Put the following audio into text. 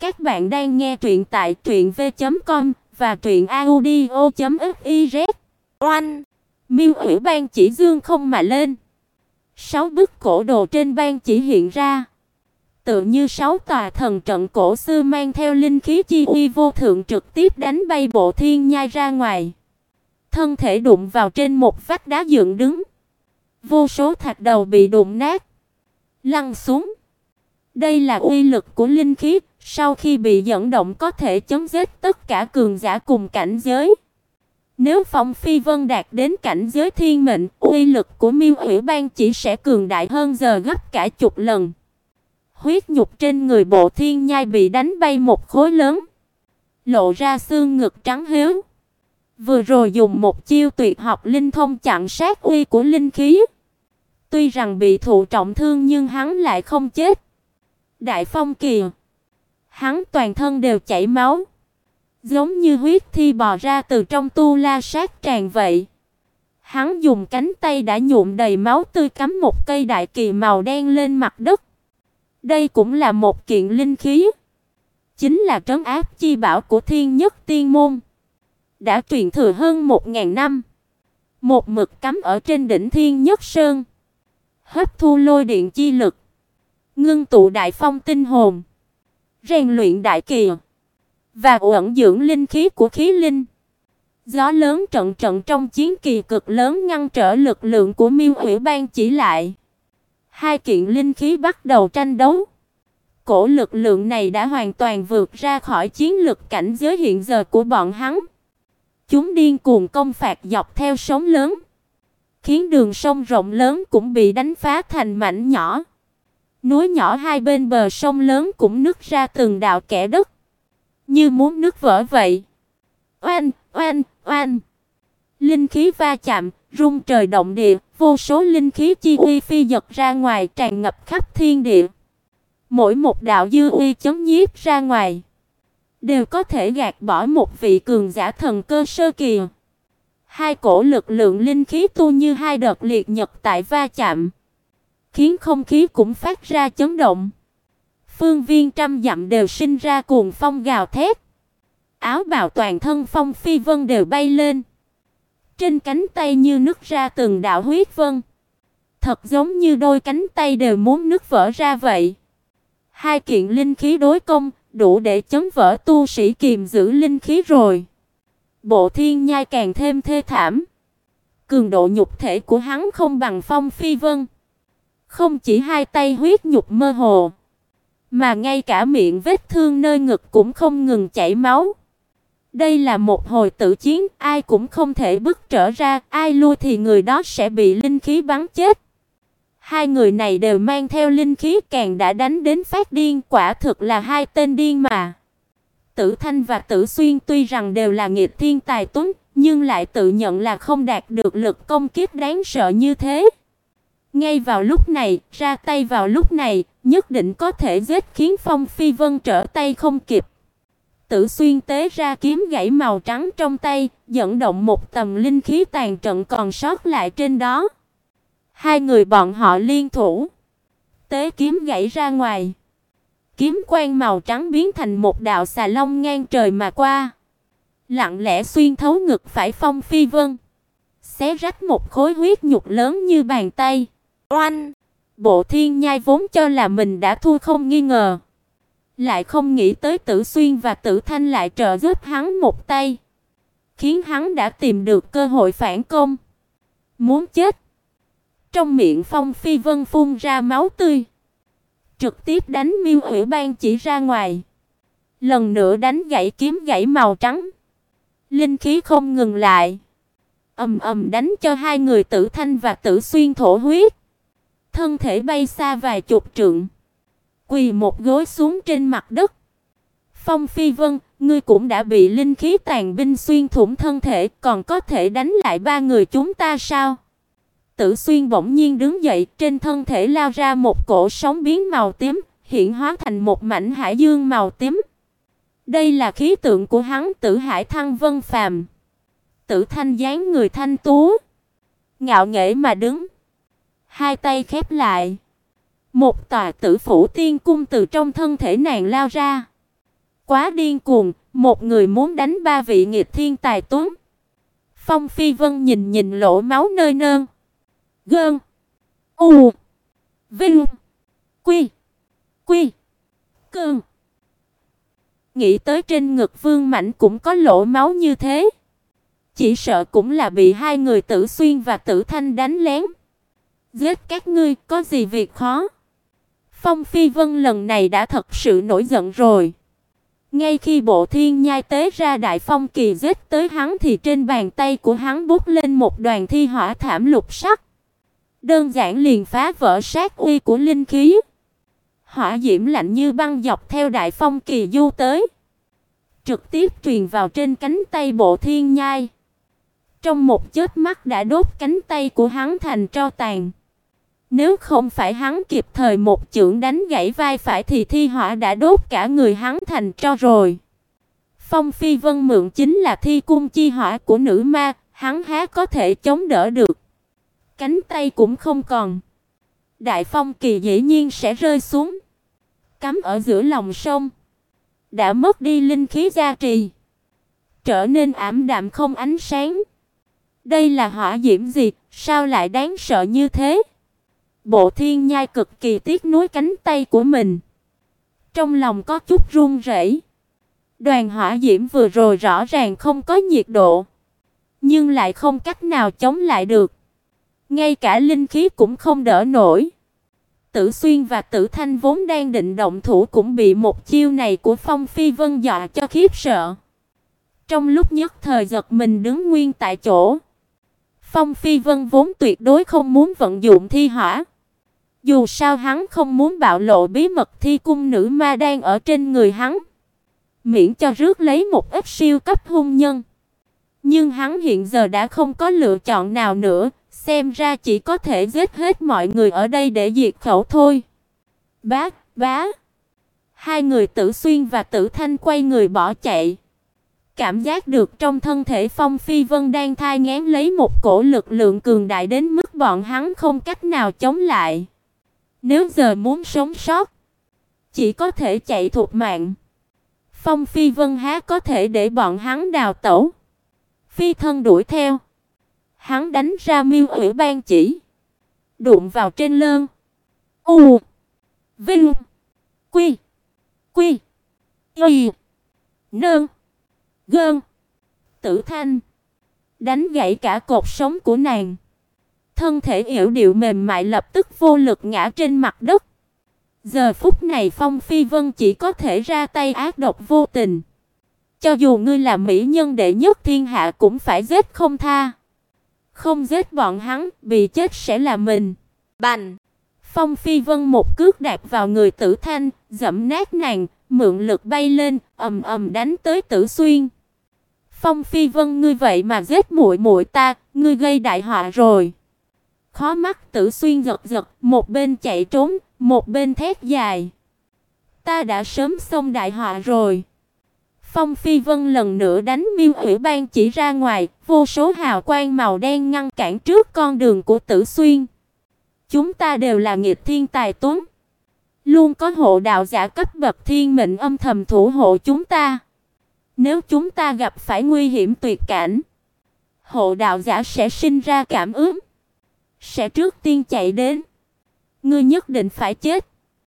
Các bạn đang nghe truyện tại truyệnv.com và truyệnaudio.fiz. Oanh! Miêu Ủy ban chỉ dương không mà lên. Sáu bức cổ đồ trên ban chỉ hiện ra, tựa như sáu tòa thần trận cổ xưa mang theo linh khí chi uy vô thượng trực tiếp đánh bay bộ thiên nhai ra ngoài. Thân thể đụng vào trên một vách đá dựng đứng. Vô số thạch đầu bị đụng nát, lăn xuống. Đây là uy lực của linh khí, sau khi bị dẫn động có thể chấm dứt tất cả cường giả cùng cảnh giới. Nếu Phong Phi Vân đạt đến cảnh giới thiên mệnh, uy lực của Miêu Hủy bang chỉ sẽ cường đại hơn giờ gấp cả chục lần. Huyết nhục trên người Bộ Thiên Nhai bị đánh bay một khối lớn, lộ ra xương ngực trắng hiếu. Vừa rồi dùng một chiêu tuyệt học linh thông chặn sát uy của linh khí. Tuy rằng bị thụ trọng thương nhưng hắn lại không chết. Đại Phong kìa, hắn toàn thân đều chảy máu, giống như huyết thi bò ra từ trong tu la sát tràn vậy. Hắn dùng cánh tay đã nhuộm đầy máu tươi cắm một cây đại kỳ màu đen lên mặt đất. Đây cũng là một kiện linh khí, chính là trấn áp chi bảo của Thiên Nhất Tiên môn, đã truyền thừa hơn một năm. Một mực cắm ở trên đỉnh Thiên Nhất Sơn, hấp thu lôi điện chi lực, ngưng tụ đại phong tinh hồn, rèn luyện đại kỳ và ẩn dưỡng linh khí của khí linh. Gió lớn trận trận trong chiến kỳ cực lớn ngăn trở lực lượng của Miêu Hủy Ban chỉ lại. Hai kiện linh khí bắt đầu tranh đấu. Cổ lực lượng này đã hoàn toàn vượt ra khỏi chiến lực cảnh giới hiện giờ của bọn hắn. Chúng điên cuồng công phạt dọc theo sóng lớn, khiến đường sông rộng lớn cũng bị đánh phá thành mảnh nhỏ. Núi nhỏ hai bên bờ sông lớn cũng nứt ra từng đạo kẽ đất, như muốn nứt vỡ vậy. Oanh, oanh, oanh. Linh khí va chạm, rung trời động địa, vô số linh khí chi uy phi giật ra ngoài tràn ngập khắp thiên địa. Mỗi một đạo dư uy chấm nhiếp ra ngoài, đều có thể gạt bỏ một vị cường giả thần cơ sơ kỳ. Hai cổ lực lượng linh khí tu như hai đợt liệt nhật tại va chạm khiến không khí cũng phát ra chấn động. Phương viên trăm dặm đều sinh ra cuồng phong gào thét. Áo bào toàn thân Phong Phi Vân đều bay lên. Trên cánh tay như nứt ra từng đạo huyết vân. Thật giống như đôi cánh tay đều muốn nứt vỡ ra vậy. Hai kiện linh khí đối công, đủ để chấn vỡ tu sĩ kiềm giữ linh khí rồi. Bộ Thiên Nhai càng thêm thê thảm. Cường độ nhục thể của hắn không bằng Phong Phi Vân. Không chỉ hai tay huyết nhục mơ hồ, mà ngay cả miệng vết thương nơi ngực cũng không ngừng chảy máu. Đây là một hồi tử chiến, ai cũng không thể bước trở ra, ai lui thì người đó sẽ bị linh khí bắn chết. Hai người này đều mang theo linh khí càng đã đánh đến phát điên, quả thực là hai tên điên mà. Tử Thanh và Tử Xuyên tuy rằng đều là nghiệt thiên tài tuấn, nhưng lại tự nhận là không đạt được lực công kích đáng sợ như thế. Ngay vào lúc này, ra tay vào lúc này, nhất định có thể giết khiến Phong Phi Vân trở tay không kịp. Tử xuyên tế ra kiếm gãy màu trắng trong tay, dẫn động một tầm linh khí tàn trận còn sót lại trên đó. Hai người bọn họ liên thủ, tế kiếm gãy ra ngoài. Kiếm quang màu trắng biến thành một đạo xà long ngang trời mà qua, lặng lẽ xuyên thấu ngực phải Phong Phi Vân, xé rách một khối huyết nhục lớn như bàn tay. Oanh! Bộ Thiên Nhai vốn cho là mình đã thua không nghi ngờ, lại không nghĩ tới Tử Xuyên và Tử Thanh lại trợ giúp hắn một tay, khiến hắn đã tìm được cơ hội phản công. Muốn chết. Trong miệng Phong Phi Vân phun ra máu tươi, trực tiếp đánh Miêu Ủy Ban chỉ ra ngoài. Lần nữa đánh gãy kiếm gãy màu trắng. Linh khí không ngừng lại, ầm ầm đánh cho hai người Tử Thanh và Tử Xuyên thổ huyết thân thể bay xa vài chục trượng, quỳ một gối xuống trên mặt đất. Phong Phi Vân, ngươi cũng đã bị linh khí tàn binh xuyên thủng thân thể, còn có thể đánh lại ba người chúng ta sao? Tử Xuyên bỗng nhiên đứng dậy, trên thân thể lao ra một cổ sóng biến màu tím, hiện hóa thành một mảnh hải dương màu tím. Đây là khí tượng của hắn Tử Hải Thăng Vân Phàm. Tử Thanh dáng người thanh tú, ngạo nghễ mà đứng hai tay khép lại. Một tòa tử phủ tiên cung từ trong thân thể nàng lao ra. quá điên cuồng, một người muốn đánh ba vị nghịch thiên tài tuấn. Phong Phi Vân nhìn nhìn lỗ máu nơi nơn. Gơn. U. Vinh. Quy. Quy. Cơn. Nghĩ tới trên ngực Vương Mạnh cũng có lỗ máu như thế. Chỉ sợ cũng là bị hai người Tử Xuyên và Tử Thanh đánh lén. Giết các ngươi có gì việc khó? Phong Phi Vân lần này đã thật sự nổi giận rồi. Ngay khi bộ thiên nhai tế ra đại phong kỳ giết tới hắn thì trên bàn tay của hắn bút lên một đoàn thi hỏa thảm lục sắc. Đơn giản liền phá vỡ sát uy của linh khí. Hỏa diễm lạnh như băng dọc theo đại phong kỳ du tới, trực tiếp truyền vào trên cánh tay bộ thiên nhai. Trong một chớp mắt đã đốt cánh tay của hắn thành tro tàn. Nếu không phải hắn kịp thời một chưởng đánh gãy vai phải thì thi hỏa đã đốt cả người hắn thành tro rồi. Phong Phi Vân mượn chính là thi cung chi hỏa của nữ ma, hắn há có thể chống đỡ được. Cánh tay cũng không còn. Đại phong kỳ dĩ nhiên sẽ rơi xuống, cắm ở giữa lòng sông. Đã mất đi linh khí gia trì, trở nên ảm đạm không ánh sáng. Đây là hỏa diễm gì, sao lại đáng sợ như thế? Bộ Thiên Nhai cực kỳ tiếc nuối cánh tay của mình. Trong lòng có chút run rẩy. Đoàn hỏa diễm vừa rồi rõ ràng không có nhiệt độ, nhưng lại không cách nào chống lại được. Ngay cả linh khí cũng không đỡ nổi. Tử Xuyên và Tử Thanh vốn đang định động thủ cũng bị một chiêu này của Phong Phi Vân dọa cho khiếp sợ. Trong lúc nhất thời giật mình đứng nguyên tại chỗ. Phong Phi Vân vốn tuyệt đối không muốn vận dụng thi hỏa. Dù sao hắn không muốn bạo lộ bí mật thi cung nữ ma đang ở trên người hắn, miễn cho rước lấy một ít siêu cấp hung nhân. Nhưng hắn hiện giờ đã không có lựa chọn nào nữa, xem ra chỉ có thể giết hết mọi người ở đây để diệt khẩu thôi. Bá, bá. Hai người Tử Xuyên và Tử Thanh quay người bỏ chạy. Cảm giác được trong thân thể Phong Phi Vân đang thai nghén lấy một cổ lực lượng cường đại đến mức bọn hắn không cách nào chống lại. Nếu giờ muốn sống sót, chỉ có thể chạy thục mạng. Phong Phi Vân há có thể để bọn hắn đào tẩu. Phi thân đuổi theo. Hắn đánh ra miêu ủy ban chỉ, đụng vào trên lơn. U, Vinh, Quy, Quy, Y, Nương, Gơn, Tử Thanh, đánh gãy cả cột sống của nàng. Thân thể yểu điệu mềm mại lập tức vô lực ngã trên mặt đất. Giờ phút này Phong Phi Vân chỉ có thể ra tay ác độc vô tình. Cho dù ngươi là mỹ nhân đệ nhất thiên hạ cũng phải giết không tha. Không giết bọn hắn, bị chết sẽ là mình. Bành! Phong Phi Vân một cước đạp vào người Tử Thanh, dẫm nát nàng, mượn lực bay lên, ầm ầm đánh tới Tử Xuyên. Phong Phi Vân ngươi vậy mà giết muội muội ta, ngươi gây đại họa rồi. Khó mắt Tử Xuyên giật giật, một bên chạy trốn, một bên thét dài. Ta đã sớm xong đại họa rồi. Phong Phi Vân lần nữa đánh Miêu Ủy Ban chỉ ra ngoài, vô số hào quang màu đen ngăn cản trước con đường của Tử Xuyên. Chúng ta đều là nghịch thiên tài tuấn, luôn có hộ đạo giả cấp bậc thiên mệnh âm thầm thủ hộ chúng ta. Nếu chúng ta gặp phải nguy hiểm tuyệt cảnh, hộ đạo giả sẽ sinh ra cảm ứng, sẽ trước tiên chạy đến. Ngươi nhất định phải chết.